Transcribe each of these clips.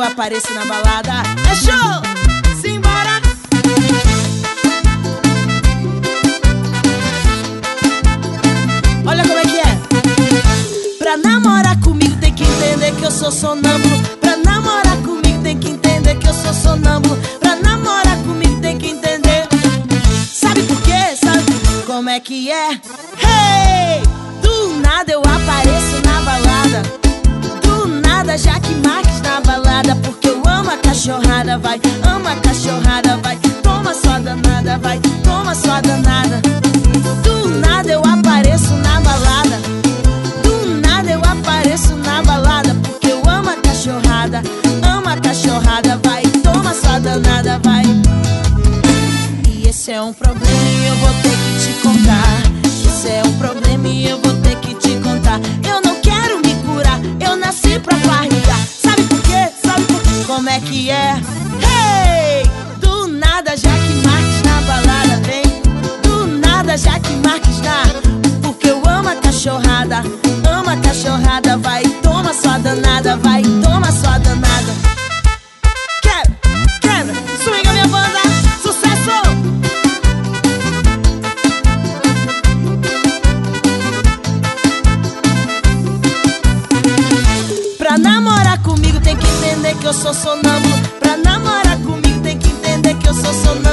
eu apareço na balada. É show! Simbora! Olha como é que é. Pra namorar comigo tem que entender que eu sou sonâmbulo. Pra namorar comigo tem que entender que eu sou sonâmbulo. Pra namorar comigo tem que entender. Sabe por quê? Sabe como é que é? Hey! Do nada eu apareço na balada. Do nada Jaque Marques na balada. Porque eu amo a cachorrada, vai. Amo a cachorrada, vai. Toma sua danada, vai. Toma sua danada. Do nada eu apareço na balada. Do nada eu apareço na balada. Porque eu amo a cachorrada. Amo a cachorrada, vai. Toma sua danada, vai. E esse é um problema pra farrear. Sabe por quê? Sabe por quê? Como é que é? Hey! Do nada, Jaque Marques na balada, vem. Do nada, Jaque Marques na. Porque eu amo a cachorrada, amo a cachorrada, vai. Toma sua danada, vai. Toma sua danada. Eu sou sonâmbulo. Pra namorar comigo tem que entender que eu sou sonâmbulo.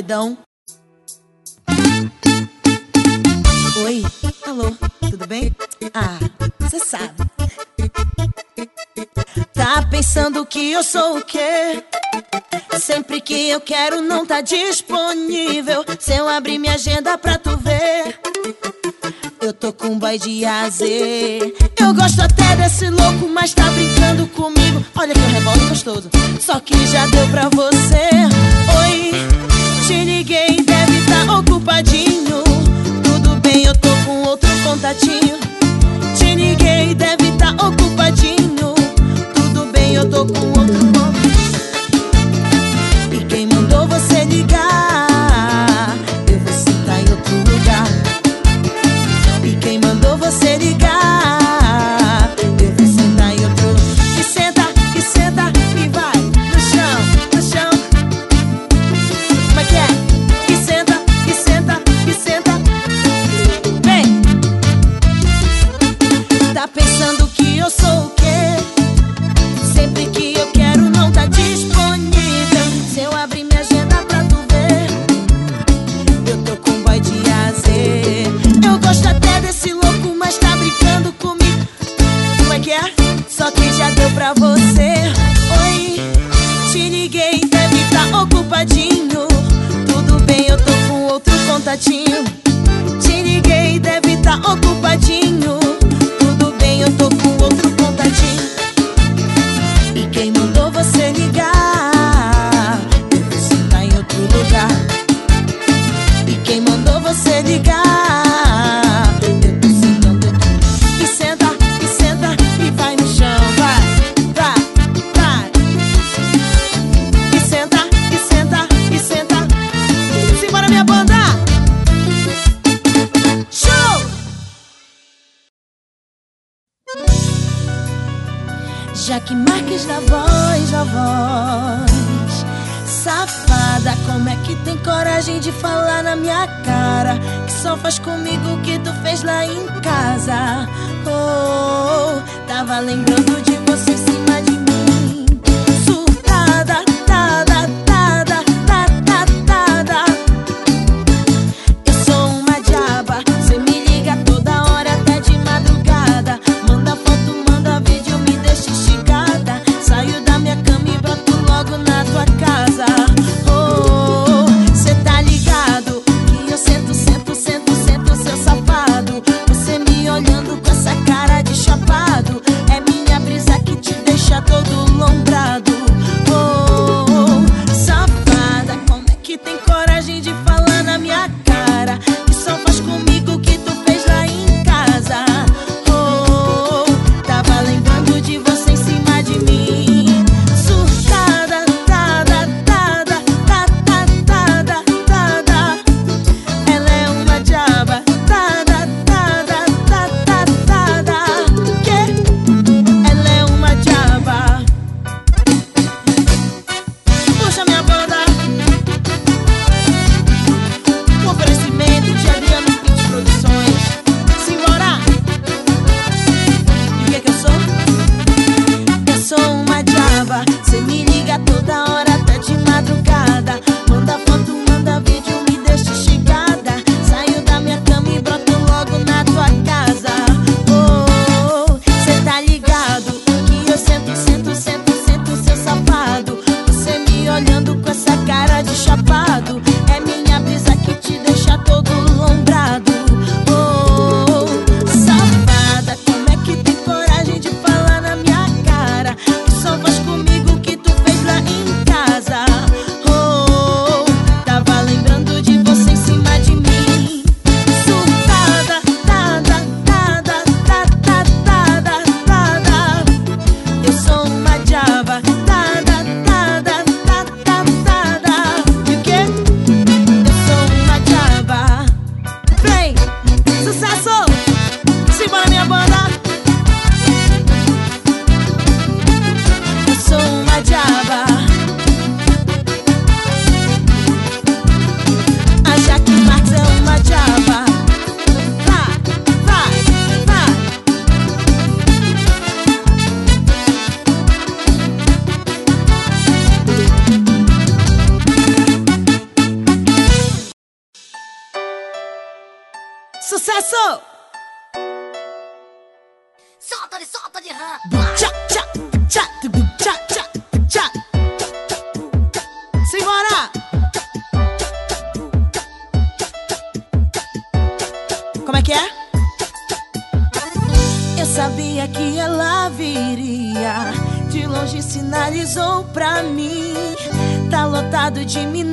paredão. Oi, alô, tudo bem? Ah, você sabe. Tá pensando que eu sou o quê? Sempre que eu quero não tá disponível. Se eu abrir minha agenda pra tu ver, eu tô com um boy de AZ. Eu gosto até desse louco, mas tá brincando comigo. Olha que um gostoso, só que já deu pra você. Oi te liguei, deve estar tá ocupadinho. Tudo bem, eu tô com outro contatinho. Te liguei, deve estar tá ocupadinho. Tudo bem, eu tô com outro contatinho. Te liguei, deve estar tá ocupadinho. Já que Marques da voz, da voz. Safada, como é que tem coragem de falar na minha cara? Que só faz comigo o que tu fez lá em casa. Oh, oh, oh tava lembrando de você em cima de mim.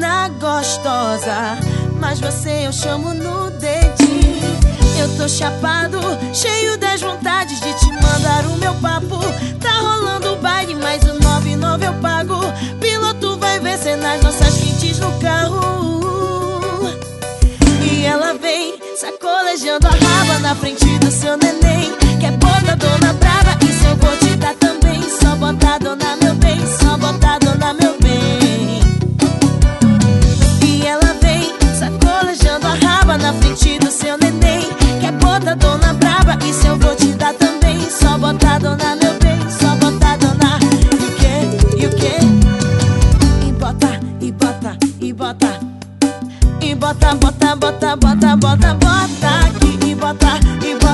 menina gostosa, mas você eu chamo no dedinho. Eu tô chapado, cheio das vontades de te mandar o meu papo. Tá rolando o baile, mas o 99 eu pago. Piloto vai vencer nas nossas quentes no carro. E ela vem sacolejando a raba na frente do seu neném. Quer pôr é na dona brava, isso eu vou te dar também. Só botar dona meu bem, só botar dona meu bem. na frente do seu neném Quer é botar dona braba, isso eu vou te dar também. Só botar dona meu bem, só botar dona. E o que, e o que? E bota, e bota, e bota. E bota, bota, bota, bota, bota, bota aqui. E bota, e bota.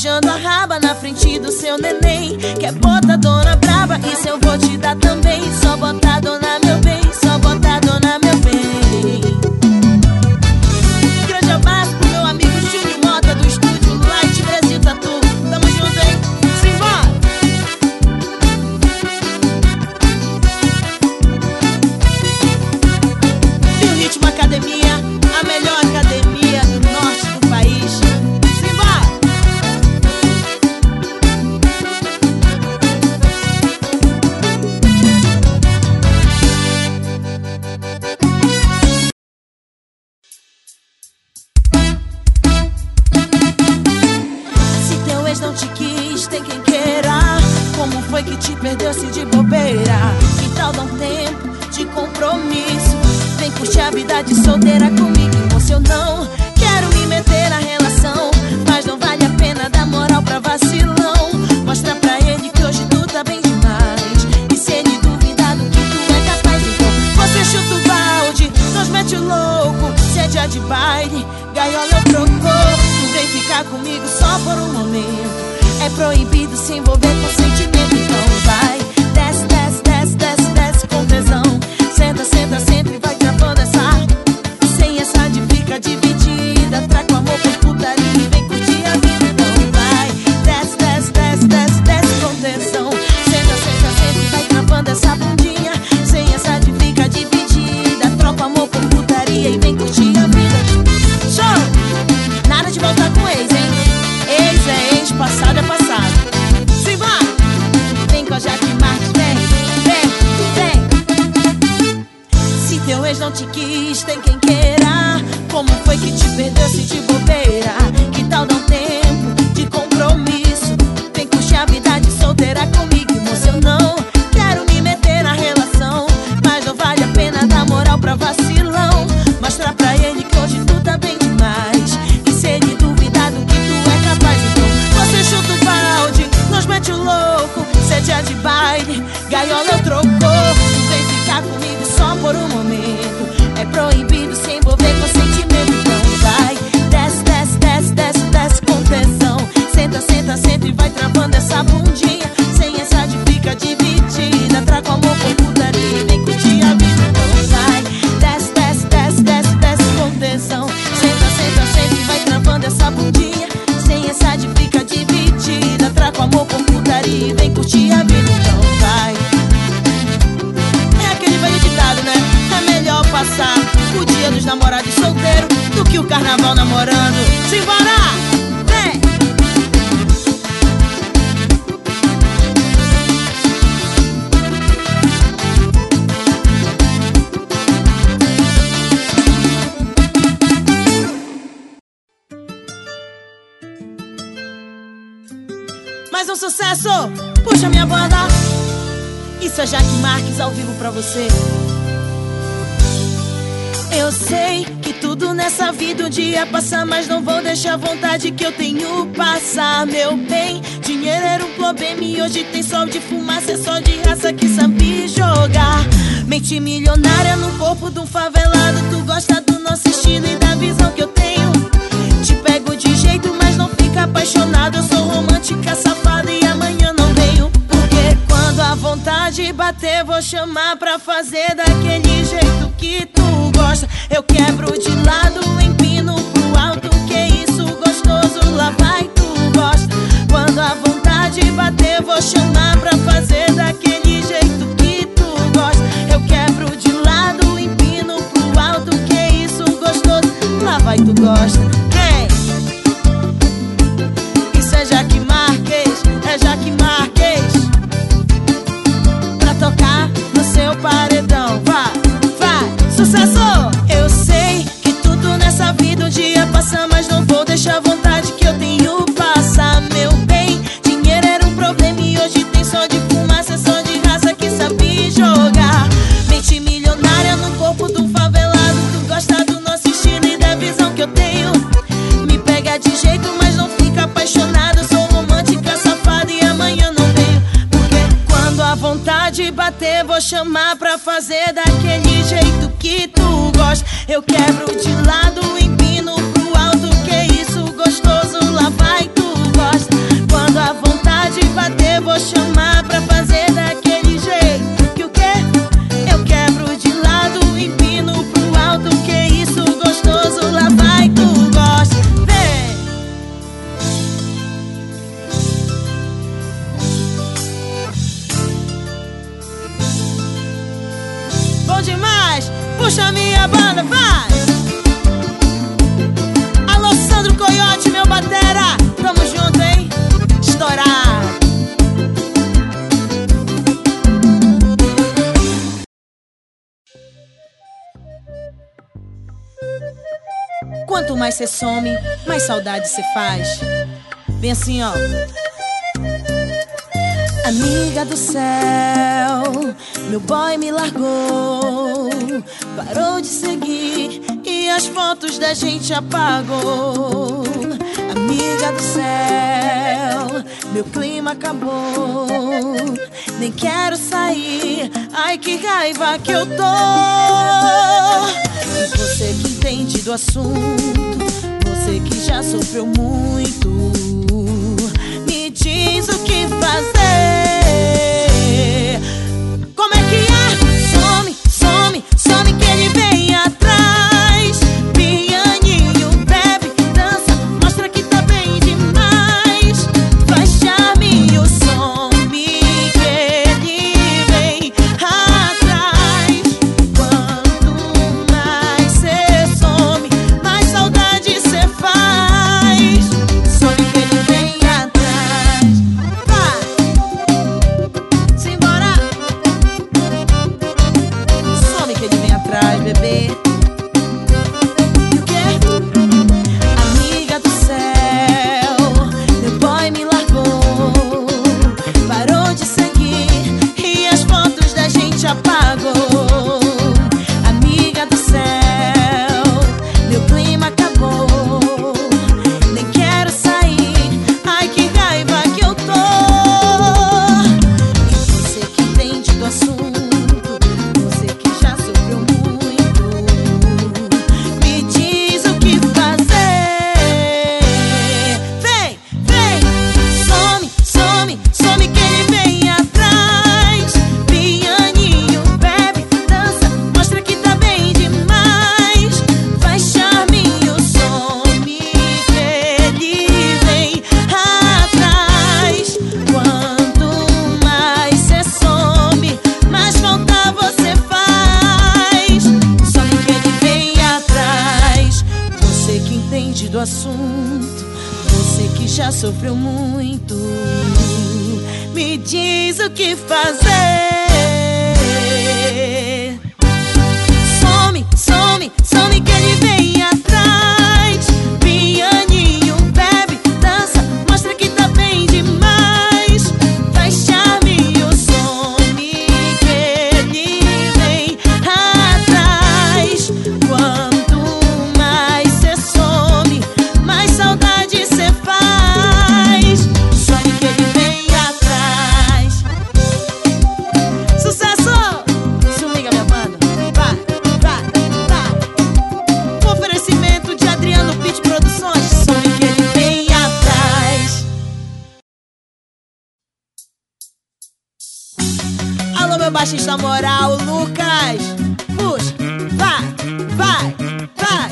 Beijando a raba na frente do seu neném Que é botadona braba e seu nessa vida um dia passa, mas não vou deixar a vontade que eu tenho passar, meu bem. Dinheiro era um problema e hoje tem sol de fumaça, é só de raça que sabe jogar. Mente milionária no corpo de um favelado, tu gosta do nosso estilo e da visão que eu tenho. Te pego de jeito, mas não fica apaixonado. Eu sou romântica, safada e amanhã não quando a vontade bater, vou chamar pra fazer daquele jeito que tu gosta. Eu quebro de lado, empino pro alto. Que isso gostoso, lá vai tu gosta. Quando a vontade bater, vou chamar pra fazer daquele jeito que tu gosta. Eu quebro de lado, empino pro alto. Que isso gostoso, lá vai tu gosta. Sucesso! Eu sei que tudo nessa vida um dia passa Mas não vou deixar a vontade que eu tenho passar Meu bem, dinheiro era um problema E hoje tem só de fumaça, só de raça que sabe jogar Mente milionária no corpo um favelado Tu gosta do nosso estilo e da visão que eu tenho me pega de jeito, mas não fica apaixonado. Sou romântica, safada e amanhã não venho. Porque quando a vontade bater, vou chamar pra fazer daquele Eu quebro de lado, empino pro alto. Que isso gostoso, lá vai tu gosta. Quando a vontade bater, vou chamar pra Quanto mais cê some, mais saudade cê faz. Vem assim, ó. Amiga do céu, meu boy me largou. parou de seguir e as fotos da gente apagou. Amiga do céu, meu clima acabou. Nem quero sair, ai que raiva que eu tô. Você que entende do assunto, você que já sofreu muito, me diz o que fazer. Baixista moral, Lucas. Puxa, vai, vai, vai.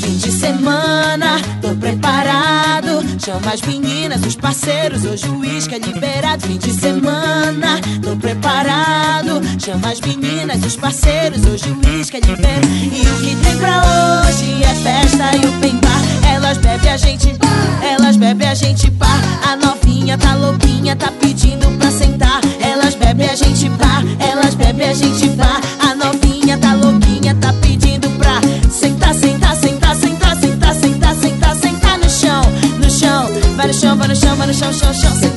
Fim de semana, tô preparado. Chama as meninas, os parceiros, hoje o uísque é liberado. Fim de semana, tô preparado. Chama as meninas, os parceiros, hoje o uísque é liberado. E o que tem pra hoje é festa e o pen bar. Elas bebem a gente, elas bebem a gente pá. A novinha tá louquinha, tá pedindo pra sentar. Elas bebem a gente pá, elas bebem a gente pá. A novinha tá louquinha, tá pedindo pra sentar, sentar, sentar, sentar, sentar, sentar, sentar, sentar no chão, no chão. Vai no chão, vai no chão, vai no chão, chão, chão,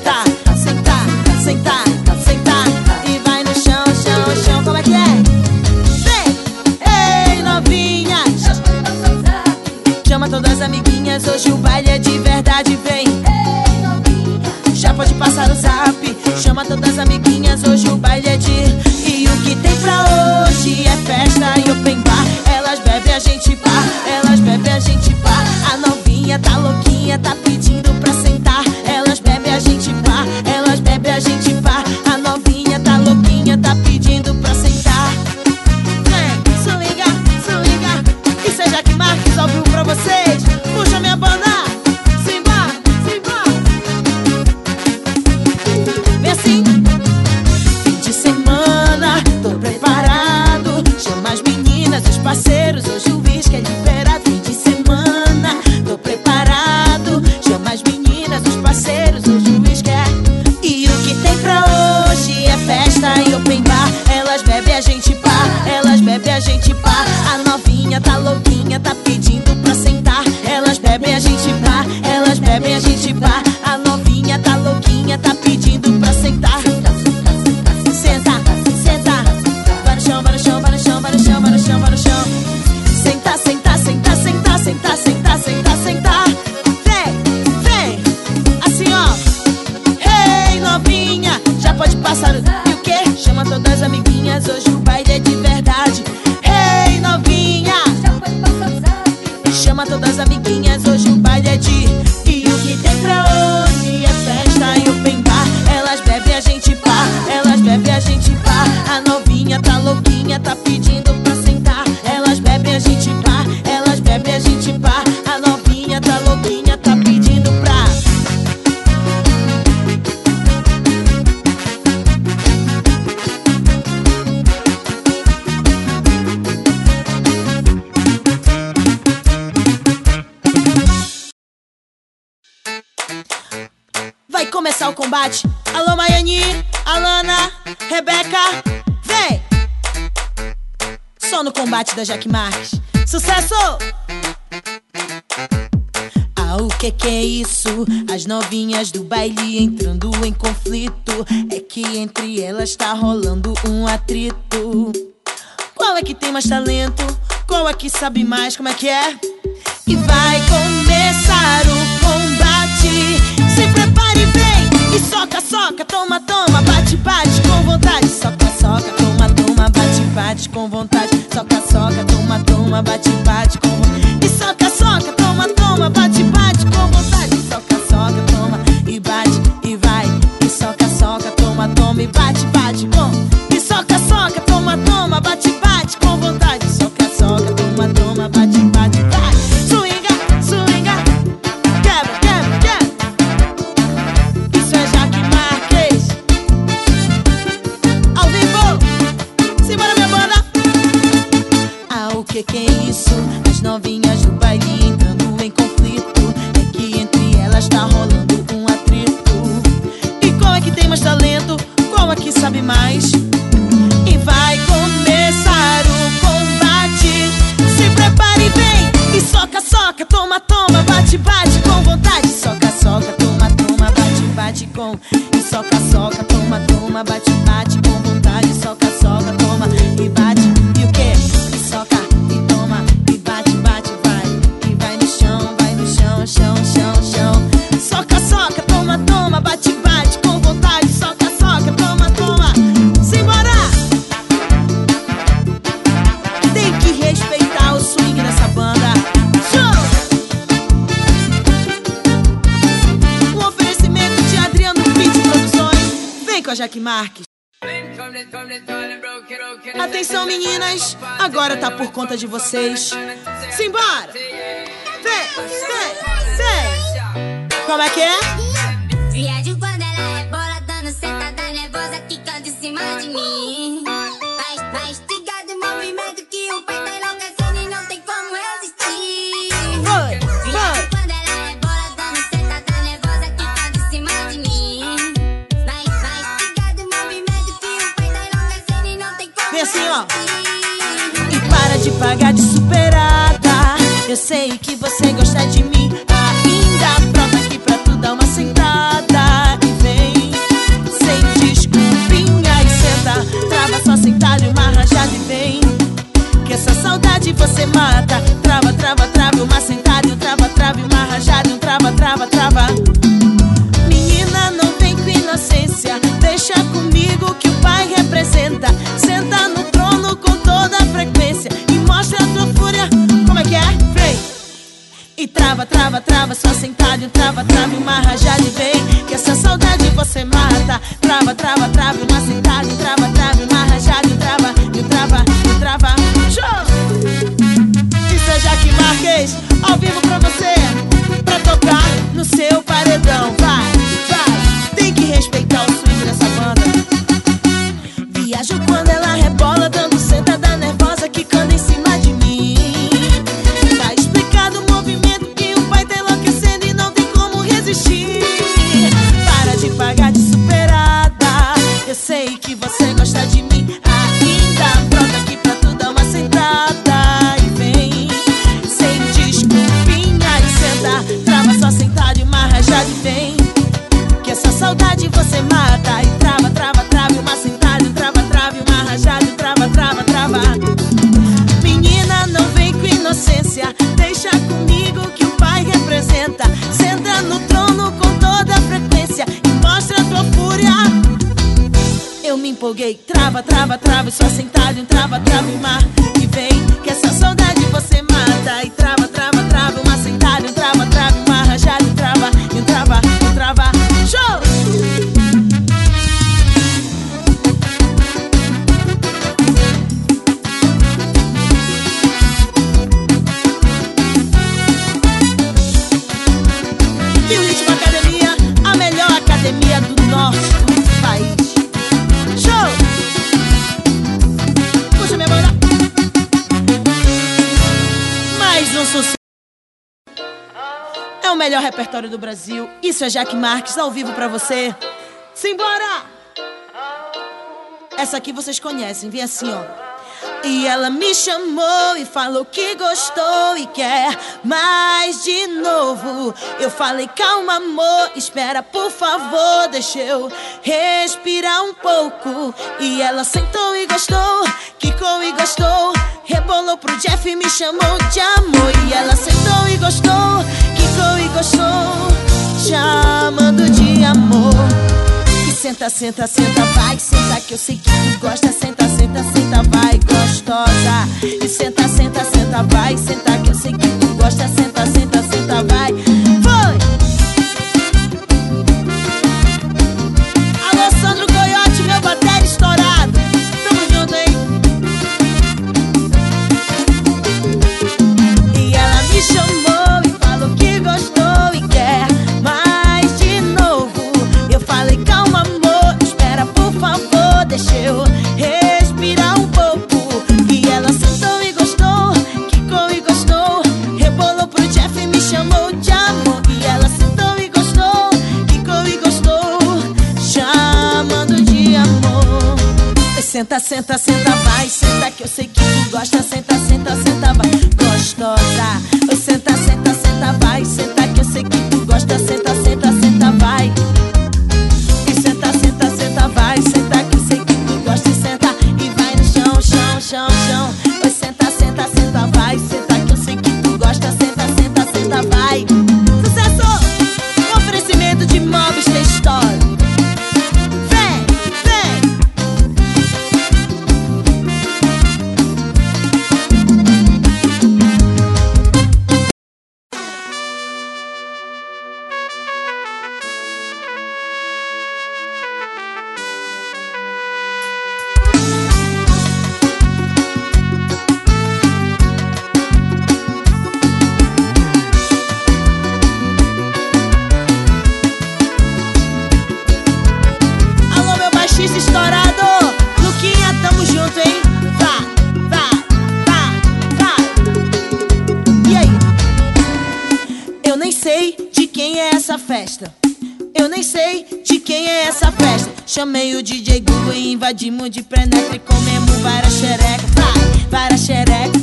que é que é isso? As novinhas do baile entrando em conflito. É que entre elas tá rolando um atrito. Qual é que tem mais talento? Qual é que sabe mais como é que é? E vai começar o combate. Se prepare bem e soca, soca, toma Jack Marques. Atenção, meninas, agora tá por conta de vocês. Simbora! Vem, vem, vem! Como é que é? Eu sei que você gosta de mim ainda. Pronto aqui pra tu dar uma sentada. E vem, sem desculpinha e senta. Trava só sentada e uma rajada e vem. Que essa saudade você mata. trava, trava, trava, só sentado, trava, trava, uma rajada de vem. Que essa saudade você mata. Trava, trava, trava, uma sentada. Isso é Jaque Marques ao vivo pra você. Simbora! Essa aqui vocês conhecem, vem assim, ó. E ela me chamou e falou que gostou e quer mais de novo. Eu falei, calma, amor, espera, por favor, deixa eu respirar um pouco. E ela sentou e gostou, quicou e gostou, rebolou pro Jeff e me chamou de amor. E ela sentou e gostou, quicou e gostou, chamando de amor. E senta, senta, senta, vai, senta que eu sei que tu gosta, senta, senta, senta, vai gostosa. E senta, senta, senta, vai, senta que eu sei que tu gosta, senta, senta, senta, vai. Senta, senta, Chamei o DJ Google e invadimos de penetra e comemos várias xereca, vai, várias xereca,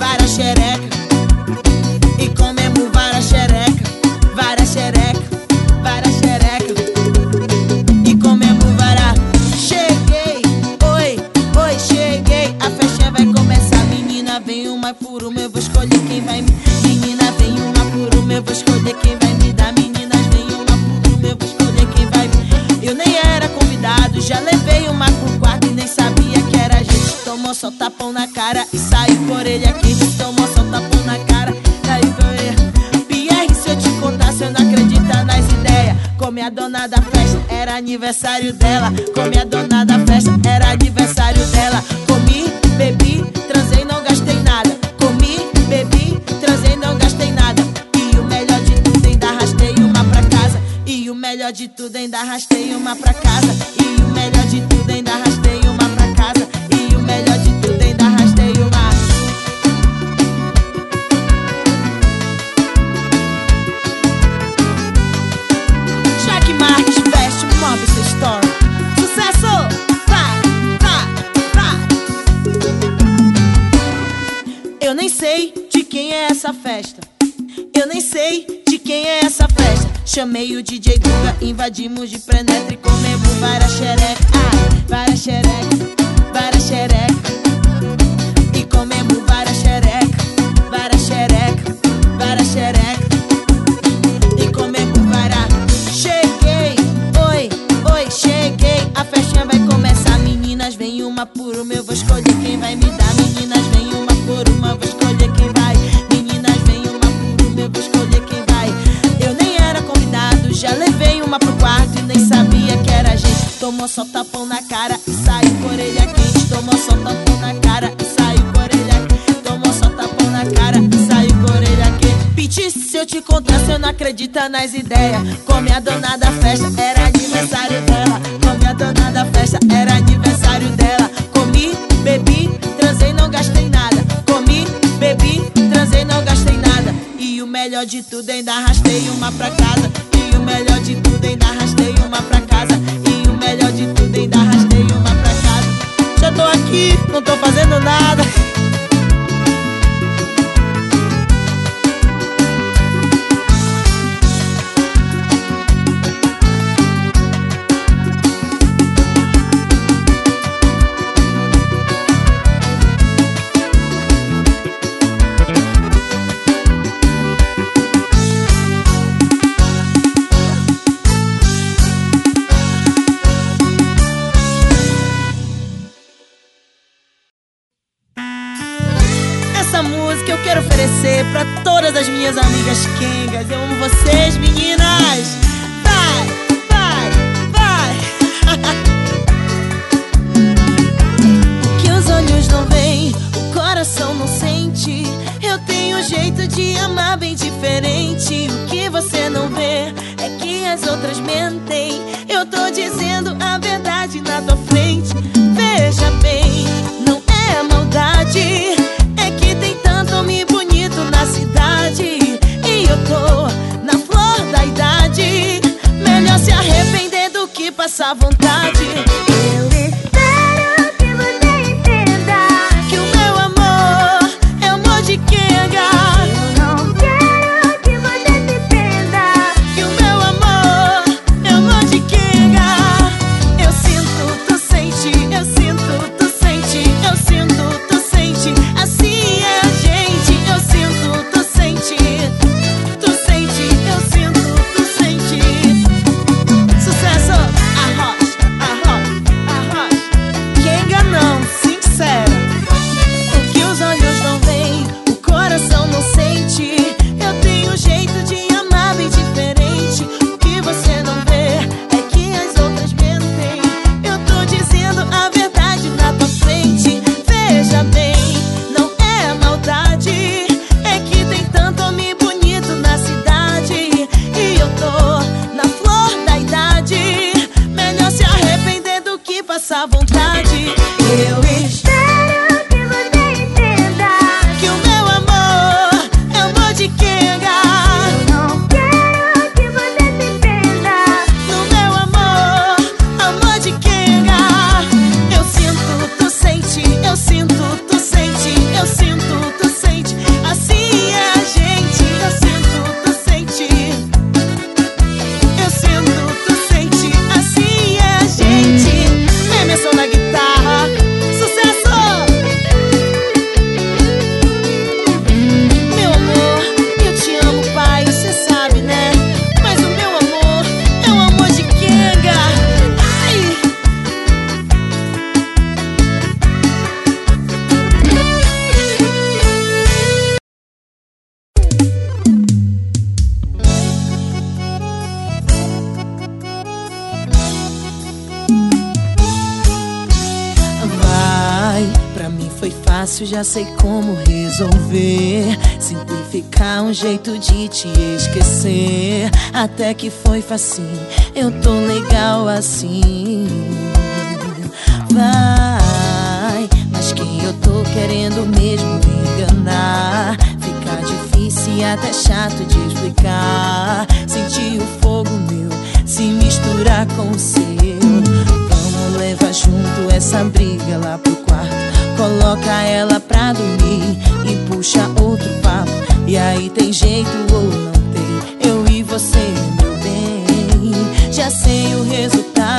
várias xereca. Aniversário dela. Come a dona da sei de quem é essa festa. Eu nem sei de quem é essa festa. Chamei o DJ Guga, invadimos de penetra e comemos várias xereca. Ah, xereca, xereca. E comemos várias xereca, várias xereca, xereca. E comemos várias. Cheguei, oi, oi, cheguei. A festinha vai começar. Meninas, vem uma por uma, eu vou escolher tomou só tapão na cara e saiu com orelha quente. Tomou só tapão na cara e saiu com orelha quente. Tomou só tapão na cara e saiu com orelha quente. Piti, se eu te contar, se eu não acredita nas ideias. Come a dona da festa, era aniversário dela. Come a dona da festa, era aniversário dela. Comi, bebi, transei, não gastei nada. Comi, bebi, transei, não gastei nada. E o melhor de tudo, ainda arrastei uma pra casa. E o melhor de tudo, ainda arrastei uma pra casa. aqui, não tô fazendo nada. caso que eu quero oferecer pra todas as minhas amigas quengas. Eu amo vocês, meninas! Vai, vai, vai! o que os olhos não veem, o coração não sente. Eu tenho um jeito de amar bem diferente. O que você não vê é que as outras mentem. Eu tô dizendo a verdade na tua frente. Veja bem, não Essa vontade. nossa vontade. já sei como resolver. Simplificar um jeito de te esquecer. Até que foi fácil, eu tô legal assim. Vai, mas quem eu tô querendo mesmo me enganar? Fica difícil e até chato de explicar. Sentir o fogo meu se misturar com o seu. Vamos levar junto essa briga lá pro Coloca ela pra dormir e puxa outro papo. E aí tem jeito ou não tem, eu e você, meu bem. Já sei o resultado.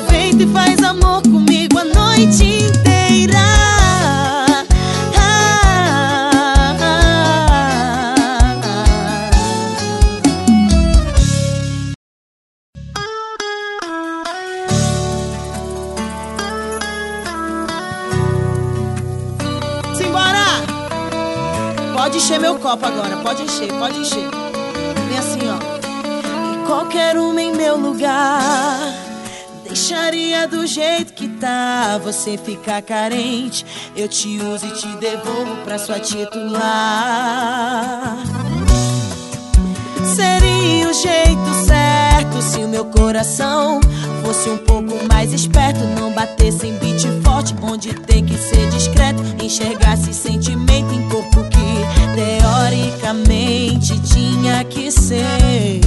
Aproveita e faz amor comigo a noite inteira. encher meu copo agora. Pode encher, pode encher. Vem assim, ó. E qualquer uma em meu lugar. Deixaria do jeito que tá. Você ficar carente. Eu te uso e te devolvo pra sua titular. Seria o jeito certo se o meu coração fosse um pouco mais esperto. Não batesse em beat forte, onde tem que ser discreto. Enxergasse sentimento em corpo que teoricamente tinha que ser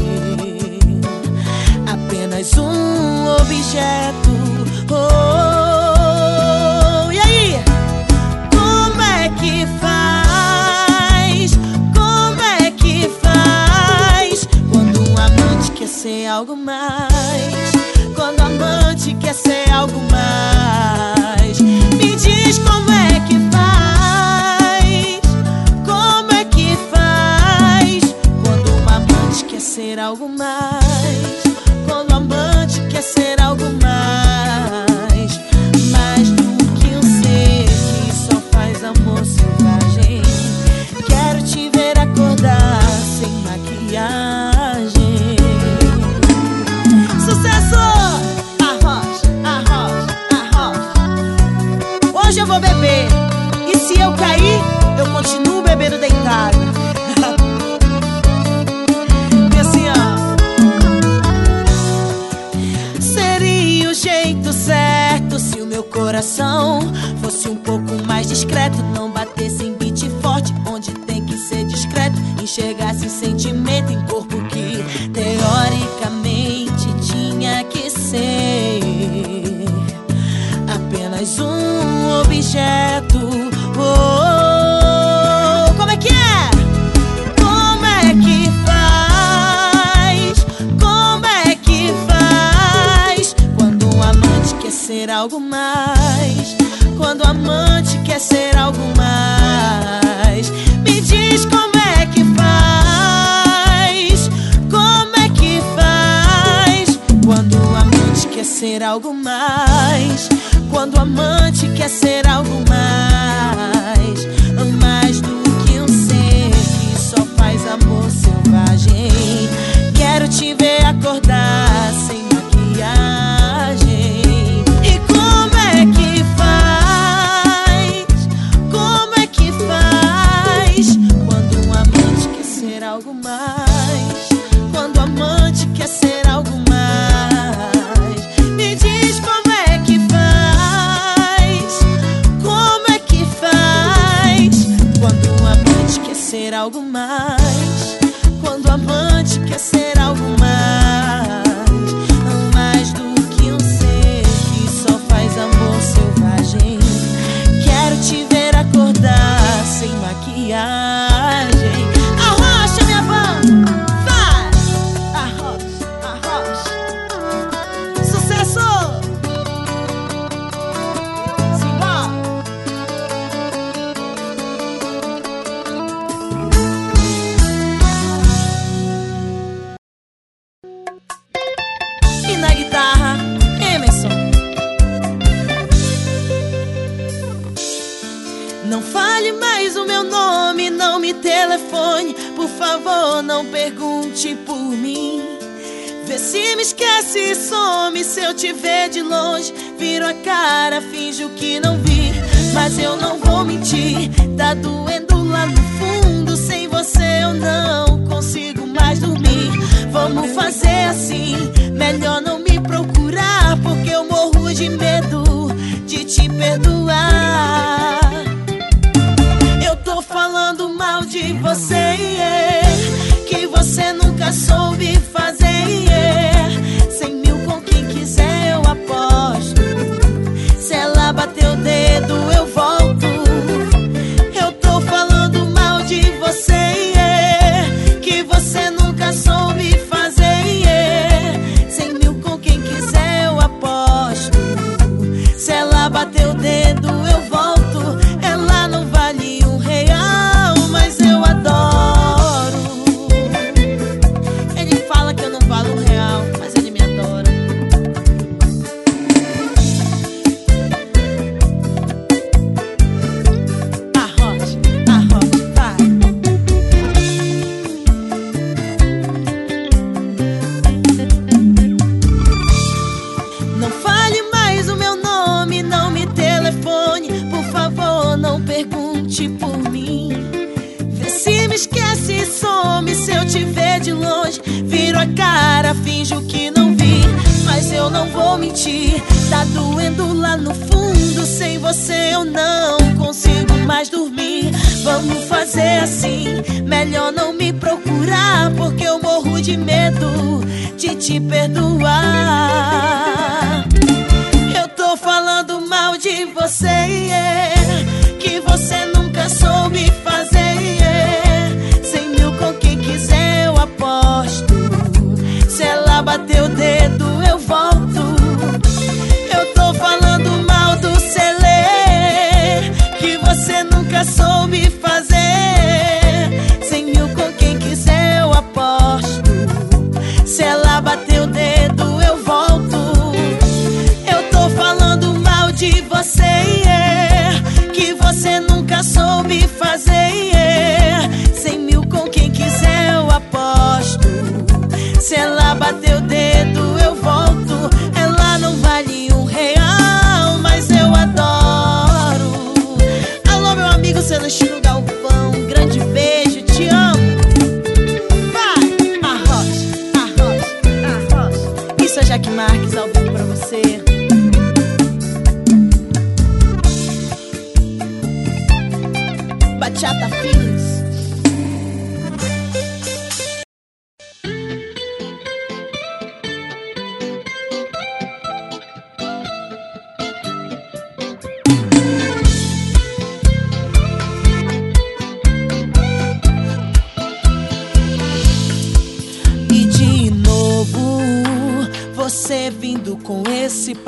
apenas um objeto. Oh, e aí? Como é que faz? Como é que faz quando um amante quer ser algo mais? Quando o amante quer ser algo mais? Me diz como é que ser algo mais.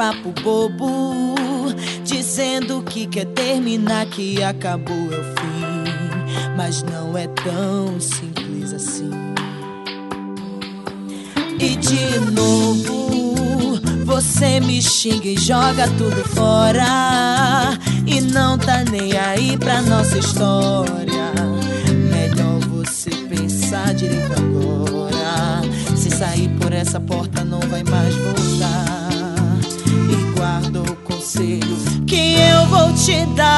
Papo bobo, dizendo que quer terminar, que acabou é o fim. Mas não é tão simples assim. E de novo, você me xinga e joga tudo fora. E não tá nem aí pra nossa história. Melhor você pensar direito agora. Se sair por essa porta, não vai mais voltar. Vou te dar.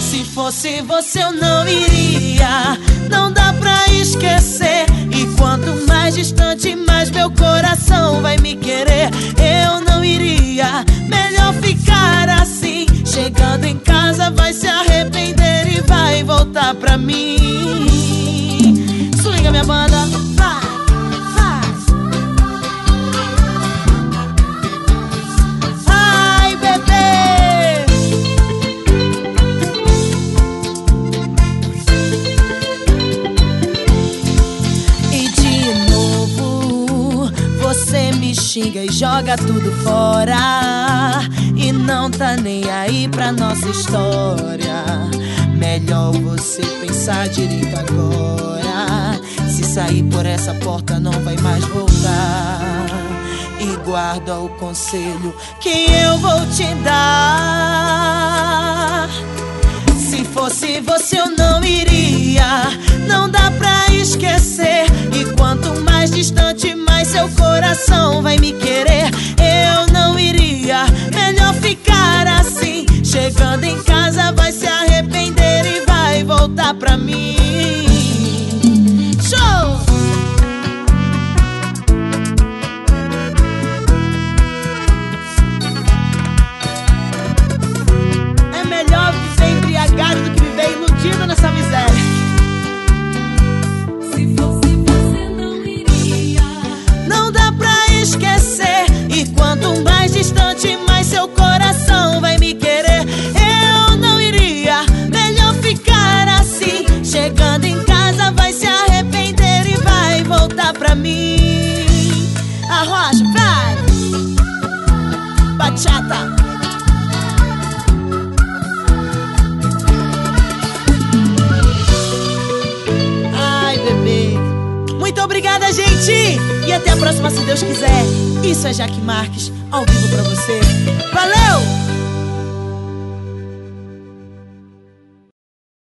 Se fosse você, eu não iria. Não dá pra esquecer. E quanto mais distante, mais meu coração vai me querer. Eu não iria. Melhor ficar assim. Chegando em casa, vai se arrepender e vai voltar pra mim. Swinga minha banda, xinga e joga tudo fora. E não tá nem aí pra nossa história. Melhor você pensar direito agora. Se sair por essa porta, não vai mais voltar. E guarda o conselho que eu vou te dar. Se fosse você, eu não iria. Não dá pra esquecer. E quanto mais distante, mais seu coração vai me querer. Eu não iria. Melhor ficar assim. Chegando em casa, vai se arrepender e vai voltar pra mim. distante, mas seu coração vai me querer. Eu não iria, melhor ficar assim. Chegando em casa, vai se arrepender e vai voltar pra mim. Arrocha, vai! Bachata! Ai, bebê. Muito obrigada, gente! E até a próxima, se Deus quiser. Isso é Jaque Marques ao vivo para você. Valeu!